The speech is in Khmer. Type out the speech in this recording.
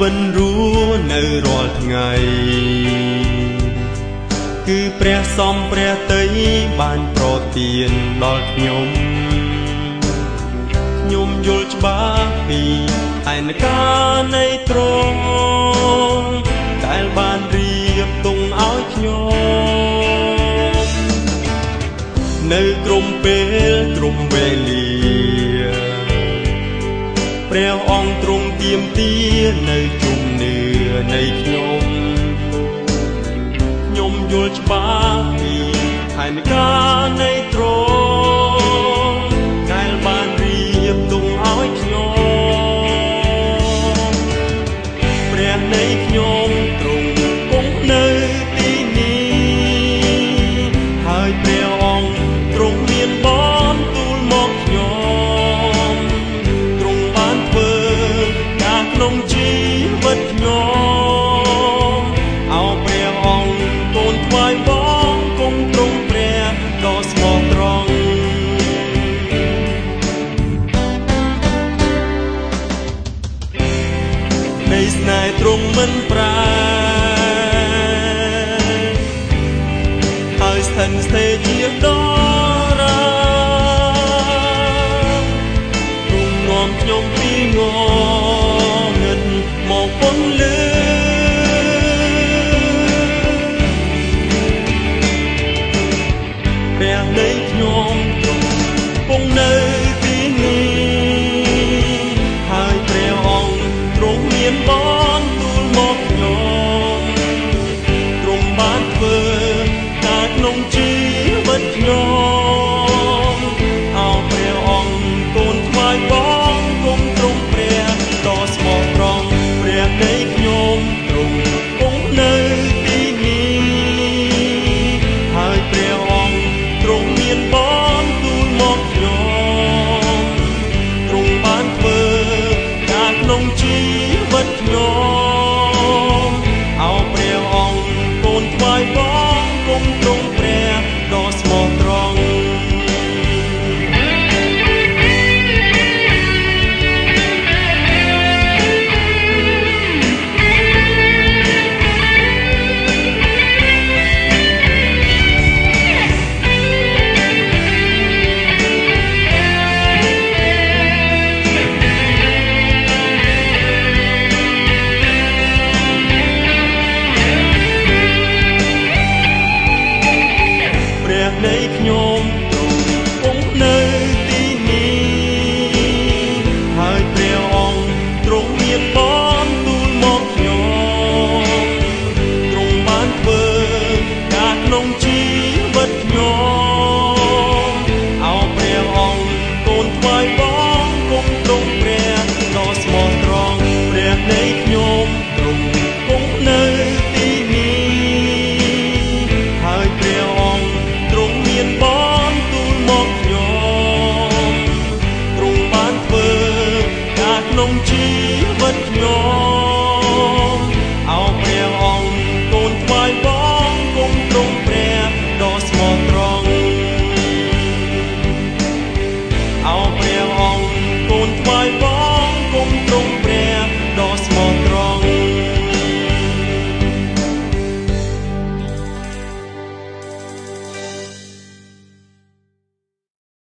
វិនរស់នៅរាល់ថ្ងៃគឺព្រះសំព្រះតីបានប្រទានដល់ខ្ញុំខ្ញុំយល់ច្បាស់ពីឯនការនៃទ្រង់ដែលបានរៀបទងឲ្យខ្ញុំនៅក្រុមពេលក្រុមវេលាព្រះអង្គទ្រង់ទៀមទា នៅជំនឿនៃខ្ញុំខ្ញុំ ស្នេហ៍ទ្រង់មិនប្រែហើយស្ថិតស្ថេរជាដល់រាទ្រង់នាំខ្ញុំពីងងឹតមកពន្លឺព្រះនៃខ្ញុំទ្រង់គង់នៅទីនេះ នៃខ្ញុំ no.